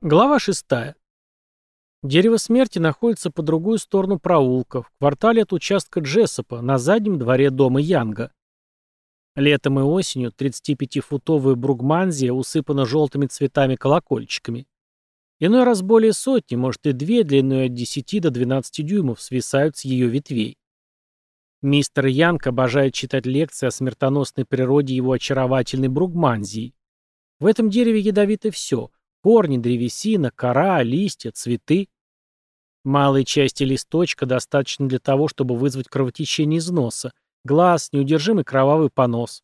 Глава 6. Дерево смерти находится по другую сторону проулка, в квартале от участка Джессопа, на заднем дворе дома Янга. Летом и осенью 35-футовая бругманзия усыпана желтыми цветами-колокольчиками. Иной раз более сотни, может и две, длиной от 10 до 12 дюймов, свисают с ее ветвей. Мистер Янг обожает читать лекции о смертоносной природе его очаровательной бругманзии. В этом дереве ядовито все – Корни, древесина, кора, листья, цветы. Малой части листочка достаточно для того, чтобы вызвать кровотечение из носа, глаз, неудержимый кровавый понос.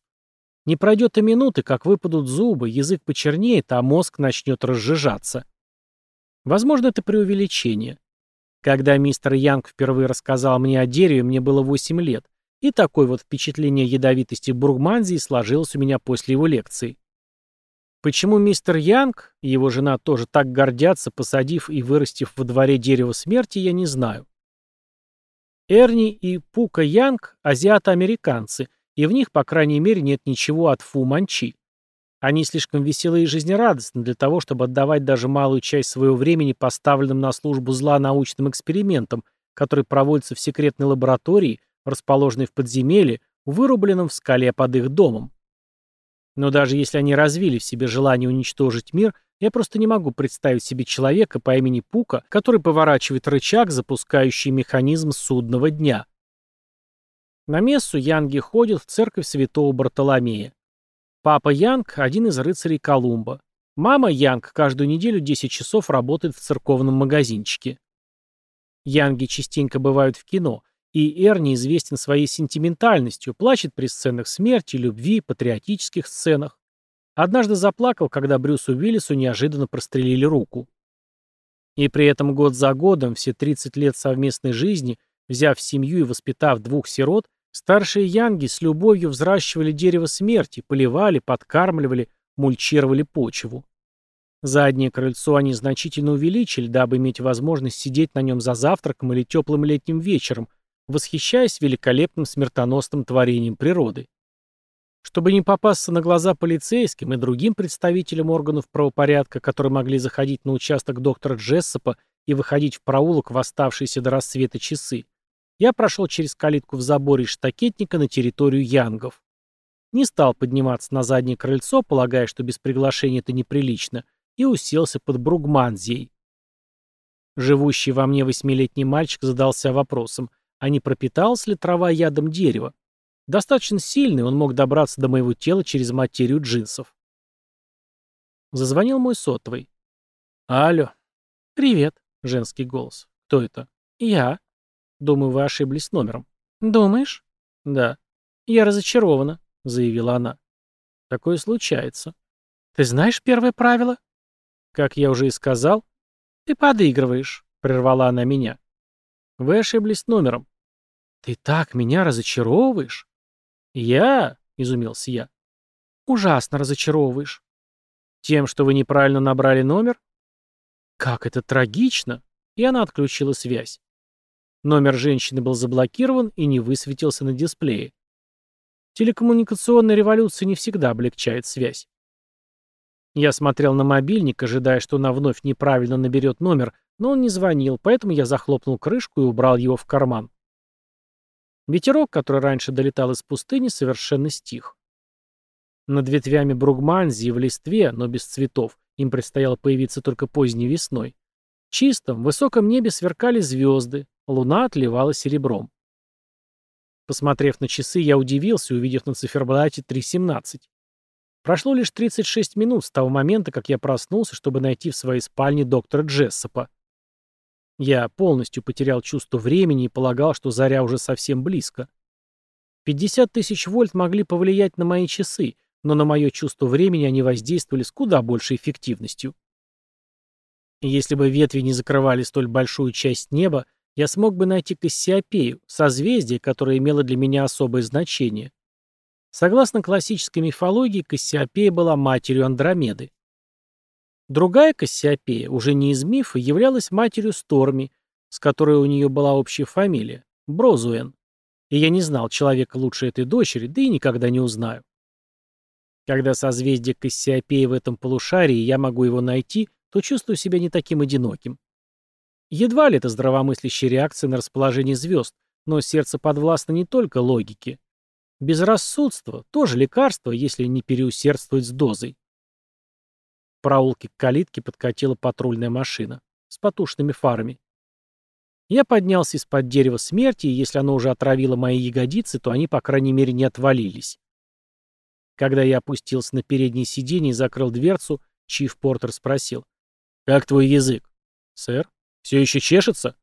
Не пройдет и минуты, как выпадут зубы, язык почернеет, а мозг начнет разжижаться. Возможно, это преувеличение. Когда мистер Янг впервые рассказал мне о дереве, мне было 8 лет, и такое вот впечатление ядовитости бургманзии сложилось у меня после его лекции. Почему мистер Янг и его жена тоже так гордятся, посадив и вырастив во дворе дерево смерти, я не знаю. Эрни и Пука Янг – азиато-американцы, и в них, по крайней мере, нет ничего от Фу Манчи. Они слишком веселы и жизнерадостны для того, чтобы отдавать даже малую часть своего времени поставленным на службу зла научным экспериментам, которые проводятся в секретной лаборатории, расположенной в подземелье, вырубленном в скале под их домом. Но даже если они развили в себе желание уничтожить мир, я просто не могу представить себе человека по имени Пука, который поворачивает рычаг, запускающий механизм судного дня. На мессу Янги ходят в церковь святого Бартоломея. Папа Янг – один из рыцарей Колумба. Мама Янг каждую неделю 10 часов работает в церковном магазинчике. Янги частенько бывают в кино – и Эрни известен своей сентиментальностью, плачет при сценах смерти, любви, патриотических сценах. Однажды заплакал, когда Брюсу Уиллису неожиданно прострелили руку. И при этом год за годом, все 30 лет совместной жизни, взяв семью и воспитав двух сирот, старшие Янги с любовью взращивали дерево смерти, поливали, подкармливали, мульчировали почву. Заднее крыльцо они значительно увеличили, дабы иметь возможность сидеть на нем за завтраком или теплым летним вечером, восхищаясь великолепным смертоносным творением природы. Чтобы не попасться на глаза полицейским и другим представителям органов правопорядка, которые могли заходить на участок доктора Джессопа и выходить в проулок в оставшиеся до рассвета часы, я прошел через калитку в заборе штакетника на территорию Янгов. Не стал подниматься на заднее крыльцо, полагая, что без приглашения это неприлично, и уселся под Бругманзией. Живущий во мне восьмилетний мальчик задался вопросом, а не пропиталась ли трава ядом дерева. Достаточно сильный, он мог добраться до моего тела через материю джинсов. Зазвонил мой сотовый. «Алло». «Привет», — женский голос. «Кто это?» «Я». «Думаю, вы ошиблись номером». «Думаешь?» «Да». «Я разочарована», — заявила она. «Такое случается». «Ты знаешь первое правило?» «Как я уже и сказал». «Ты подыгрываешь», — прервала она меня. Вы ошиблись номером. Ты так меня разочаровываешь? Я? Изумился я. Ужасно разочаровываешь. Тем, что вы неправильно набрали номер? Как это трагично. И она отключила связь. Номер женщины был заблокирован и не высветился на дисплее. Телекоммуникационная революция не всегда облегчает связь. Я смотрел на мобильник, ожидая, что она вновь неправильно наберет номер, но он не звонил, поэтому я захлопнул крышку и убрал его в карман. Ветерок, который раньше долетал из пустыни, совершенно стих. Над ветвями бругманзии в листве, но без цветов, им предстояло появиться только поздней весной. В чистом, высоком небе сверкали звезды, луна отливала серебром. Посмотрев на часы, я удивился, увидев на циферблате 3.17. Прошло лишь 36 минут с того момента, как я проснулся, чтобы найти в своей спальне доктора Джессопа. Я полностью потерял чувство времени и полагал, что заря уже совсем близко. 50 тысяч вольт могли повлиять на мои часы, но на мое чувство времени они воздействовали с куда большей эффективностью. Если бы ветви не закрывали столь большую часть неба, я смог бы найти Кассиопею, созвездие, которое имело для меня особое значение. Согласно классической мифологии, Кассиопея была матерью Андромеды. Другая Кассиопея, уже не из мифа, являлась матерью Сторми, с которой у нее была общая фамилия – Брозуэн. И я не знал человека лучше этой дочери, да и никогда не узнаю. Когда созвездие Кассиопеи в этом полушарии, я могу его найти, то чувствую себя не таким одиноким. Едва ли это здравомыслящая реакция на расположение звезд, но сердце подвластно не только логике. Безрассудство – тоже лекарство, если не переусердствовать с дозой. Проулке к калитке подкатила патрульная машина с потушенными фарами. Я поднялся из-под дерева смерти, и если оно уже отравило мои ягодицы, то они, по крайней мере, не отвалились. Когда я опустился на переднее сиденье и закрыл дверцу, Чиф Портер спросил. «Как твой язык?» «Сэр, все еще чешется?»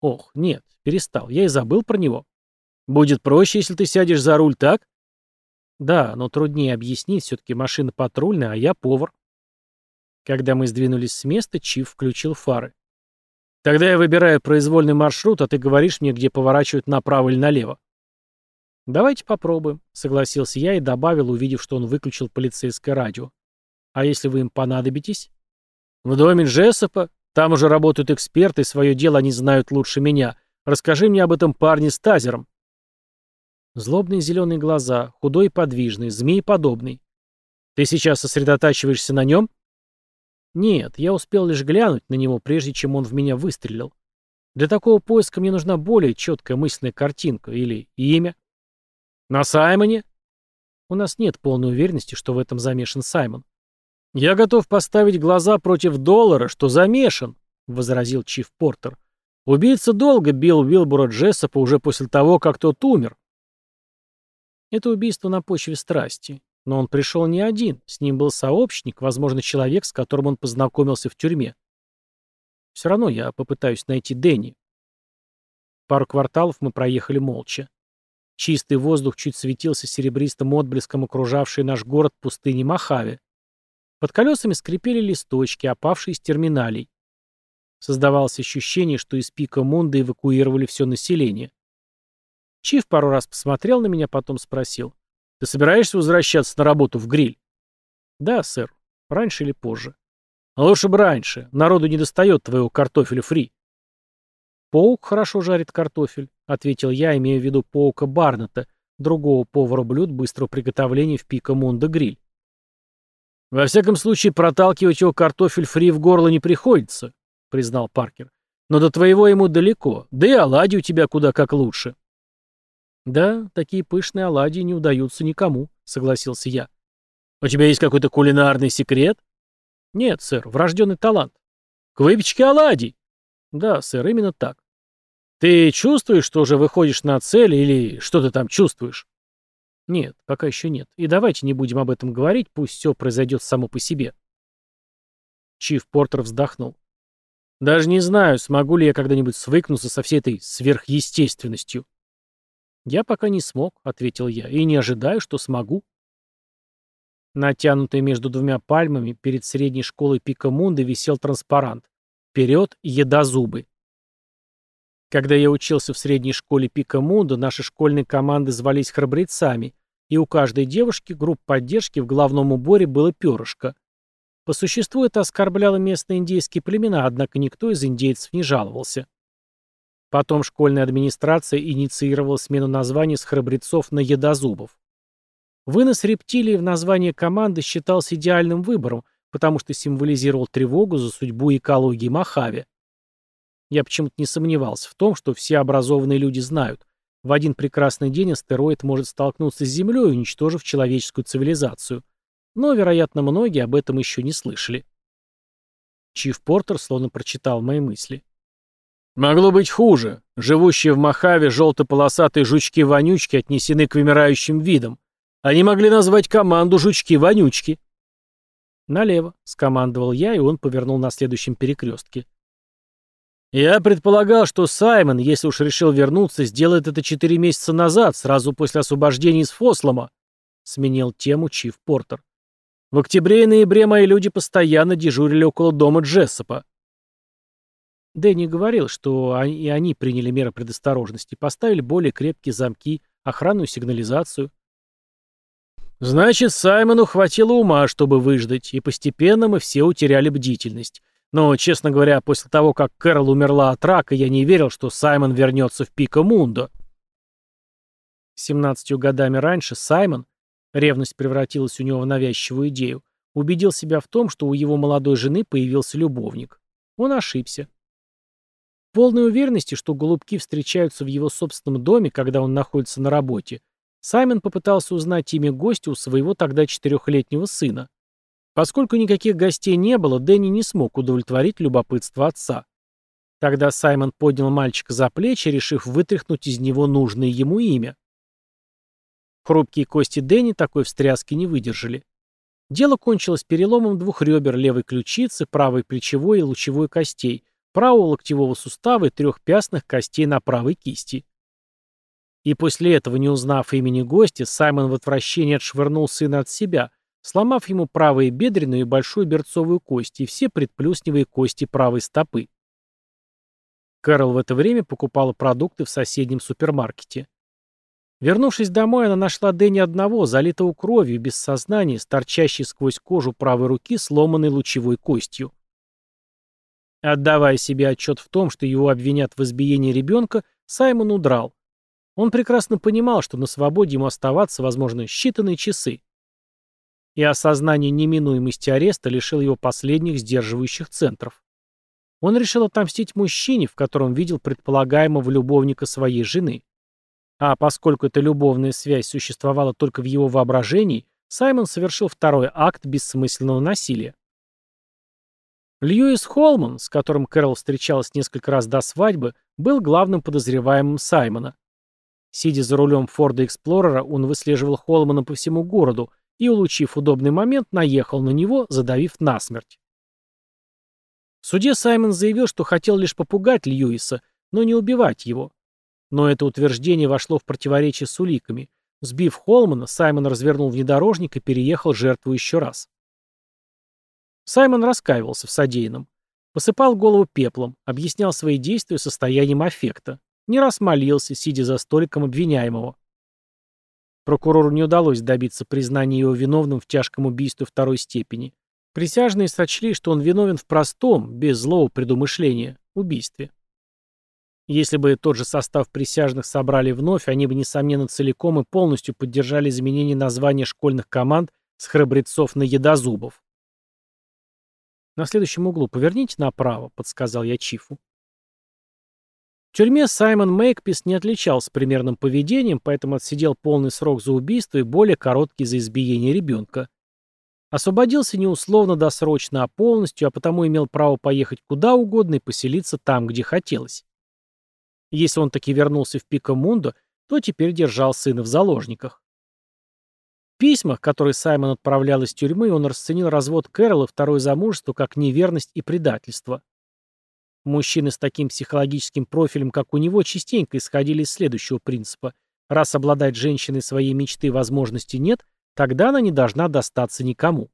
«Ох, нет, перестал. Я и забыл про него». «Будет проще, если ты сядешь за руль, так?» «Да, но труднее объяснить, все-таки машина патрульная, а я повар». Когда мы сдвинулись с места, Чиф включил фары. Тогда я выбираю произвольный маршрут, а ты говоришь мне, где поворачивать направо или налево. Давайте попробуем, согласился я и добавил, увидев, что он выключил полицейское радио. А если вы им понадобитесь? В доме Джессопа. Там уже работают эксперты, свое дело они знают лучше меня. Расскажи мне об этом парне с тазером. Злобные зеленые глаза, худой и подвижный, змееподобный. Ты сейчас сосредотачиваешься на нем? Нет, я успел лишь глянуть на него, прежде чем он в меня выстрелил. Для такого поиска мне нужна более четкая мысленная картинка или имя. На Саймоне? У нас нет полной уверенности, что в этом замешан Саймон. Я готов поставить глаза против доллара, что замешан, возразил Чиф Портер. Убийца долго бил Уилбура Джессопа уже после того, как тот умер. Это убийство на почве страсти. Но он пришел не один, с ним был сообщник, возможно, человек, с которым он познакомился в тюрьме. Все равно я попытаюсь найти Дэнни. Пару кварталов мы проехали молча. Чистый воздух чуть светился серебристым отблеском окружавший наш город пустыни Махаве. Под колесами скрипели листочки, опавшие из терминалей. Создавалось ощущение, что из пика Мунда эвакуировали все население. Чиф пару раз посмотрел на меня, потом спросил. Ты собираешься возвращаться на работу в гриль? Да, сэр. Раньше или позже. лучше бы раньше. Народу не достает твоего картофеля фри. Паук хорошо жарит картофель, ответил я, имея в виду паука Барнета, другого повара блюд быстрого приготовления в Пика Мунда гриль. Во всяком случае, проталкивать его картофель фри в горло не приходится, признал Паркер. Но до твоего ему далеко, да и оладьи у тебя куда как лучше. «Да, такие пышные оладьи не удаются никому», — согласился я. «У тебя есть какой-то кулинарный секрет?» «Нет, сэр, врожденный талант». «К выпечке оладий?» «Да, сэр, именно так». «Ты чувствуешь, что уже выходишь на цель, или что ты там чувствуешь?» «Нет, пока еще нет. И давайте не будем об этом говорить, пусть все произойдет само по себе». Чиф Портер вздохнул. «Даже не знаю, смогу ли я когда-нибудь свыкнуться со всей этой сверхъестественностью». «Я пока не смог», — ответил я, — «и не ожидаю, что смогу». Натянутый между двумя пальмами перед средней школой Пика Мунда висел транспарант «Вперед, еда зубы». Когда я учился в средней школе Пика Мунда, наши школьные команды звались храбрецами, и у каждой девушки групп поддержки в главном уборе было перышко. По существу это оскорбляло местные индейские племена, однако никто из индейцев не жаловался. Потом школьная администрация инициировала смену названий с храбрецов на едозубов. Вынос рептилии в название команды считался идеальным выбором, потому что символизировал тревогу за судьбу экологии Махави. Я почему-то не сомневался в том, что все образованные люди знают, в один прекрасный день астероид может столкнуться с Землей, уничтожив человеческую цивилизацию. Но, вероятно, многие об этом еще не слышали. Чиф Портер словно прочитал мои мысли. Могло быть хуже. Живущие в Махаве желто-полосатые жучки-вонючки отнесены к вымирающим видам. Они могли назвать команду жучки-вонючки. «Налево», — скомандовал я, и он повернул на следующем перекрестке. «Я предполагал, что Саймон, если уж решил вернуться, сделает это четыре месяца назад, сразу после освобождения из Фослома», — сменил тему Чиф Портер. «В октябре и ноябре мои люди постоянно дежурили около дома Джессопа. Дэнни говорил, что и они приняли меры предосторожности, поставили более крепкие замки, охранную сигнализацию. Значит, Саймону хватило ума, чтобы выждать, и постепенно мы все утеряли бдительность. Но, честно говоря, после того, как Кэрол умерла от рака, я не верил, что Саймон вернется в Пико Мундо. Семнадцатью годами раньше Саймон, ревность превратилась у него в навязчивую идею, Убедил себя в том, что у его молодой жены появился любовник. Он ошибся. Полной уверенности, что голубки встречаются в его собственном доме, когда он находится на работе, Саймон попытался узнать имя гостя у своего тогда четырехлетнего сына. Поскольку никаких гостей не было, Дэнни не смог удовлетворить любопытство отца. Тогда Саймон поднял мальчика за плечи, решив вытряхнуть из него нужное ему имя. Хрупкие кости Дэнни такой встряски не выдержали. Дело кончилось переломом двух ребер левой ключицы, правой плечевой и лучевой костей, правого локтевого сустава и трех пястных костей на правой кисти. И после этого, не узнав имени гостя, Саймон в отвращении отшвырнул сына от себя, сломав ему правые бедренную и большую берцовую кости и все предплюсневые кости правой стопы. Кэрол в это время покупала продукты в соседнем супермаркете. Вернувшись домой, она нашла Дэнни одного, залитого кровью, без сознания, с торчащей сквозь кожу правой руки сломанной лучевой костью. Отдавая себе отчет в том, что его обвинят в избиении ребенка, Саймон удрал. Он прекрасно понимал, что на свободе ему оставаться, возможно, считанные часы. И осознание неминуемости ареста лишило его последних сдерживающих центров. Он решил отомстить мужчине, в котором видел предполагаемого любовника своей жены. А поскольку эта любовная связь существовала только в его воображении, Саймон совершил второй акт бессмысленного насилия. Льюис Холман, с которым Кэрол встречалась несколько раз до свадьбы, был главным подозреваемым Саймона. Сидя за рулем Форда Эксплорера, он выслеживал Холмана по всему городу и, улучив удобный момент, наехал на него, задавив насмерть. В суде Саймон заявил, что хотел лишь попугать Льюиса, но не убивать его. Но это утверждение вошло в противоречие с уликами. Сбив Холмана, Саймон развернул внедорожник и переехал жертву еще раз. Саймон раскаивался в содеянном. Посыпал голову пеплом, объяснял свои действия состоянием аффекта. Не раз молился, сидя за столиком обвиняемого. Прокурору не удалось добиться признания его виновным в тяжком убийстве второй степени. Присяжные сочли, что он виновен в простом, без злого предумышления, убийстве. Если бы тот же состав присяжных собрали вновь, они бы, несомненно, целиком и полностью поддержали изменение названия школьных команд с храбрецов на едозубов. «На следующем углу поверните направо», — подсказал я Чифу. В тюрьме Саймон Мейкпис не отличался примерным поведением, поэтому отсидел полный срок за убийство и более короткий за избиение ребенка. Освободился не условно-досрочно, а полностью, а потому имел право поехать куда угодно и поселиться там, где хотелось. Если он таки вернулся в Пикамундо, то теперь держал сына в заложниках. Письмах, которые Саймон отправлял из тюрьмы, он расценил развод Кэрола второе замужество как неверность и предательство. Мужчины с таким психологическим профилем, как у него, частенько исходили из следующего принципа. Раз обладать женщиной своей мечты возможности нет, Тогда она не должна достаться никому.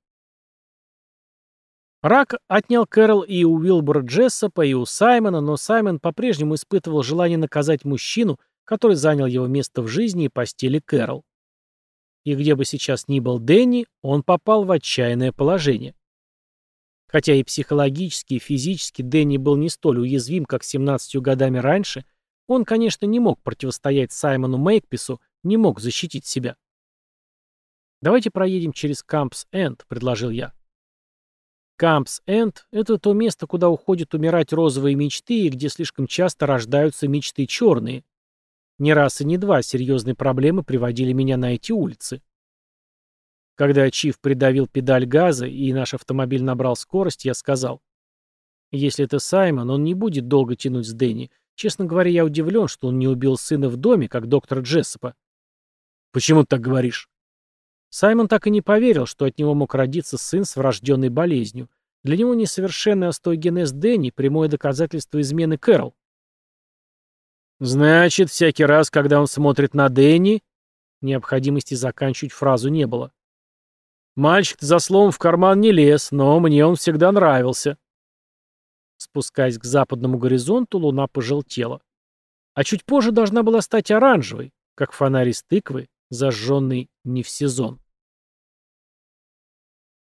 Рак отнял Кэрол и у Уилбора Джессопа, и у Саймона, но Саймон по-прежнему испытывал желание наказать мужчину, который занял его место в жизни и постели Кэрол. И где бы сейчас ни был Дэнни, он попал в отчаянное положение. Хотя и психологически, и физически Дэнни был не столь уязвим, как 17 годами раньше, он, конечно, не мог противостоять Саймону Мейкпису, не мог защитить себя. «Давайте проедем через Кампс-Энд», — предложил я. Кампс-Энд — это то место, куда уходят умирать розовые мечты и где слишком часто рождаются мечты черные. Не раз и не два серьезные проблемы приводили меня на эти улицы. Когда Чиф придавил педаль газа и наш автомобиль набрал скорость, я сказал, «Если это Саймон, он не будет долго тянуть с Дэнни. Честно говоря, я удивлен, что он не убил сына в доме, как доктора Джессопа». «Почему ты так говоришь?» Саймон так и не поверил, что от него мог родиться сын с врожденной болезнью. Для него несовершенный остеогенез Дэнни – прямое доказательство измены Кэрол. «Значит, всякий раз, когда он смотрит на Дэнни...» Необходимости заканчивать фразу не было. «Мальчик за словом в карман не лез, но мне он всегда нравился». Спускаясь к западному горизонту, луна пожелтела. А чуть позже должна была стать оранжевой, как фонарь из тыквы, зажженный не в сезон.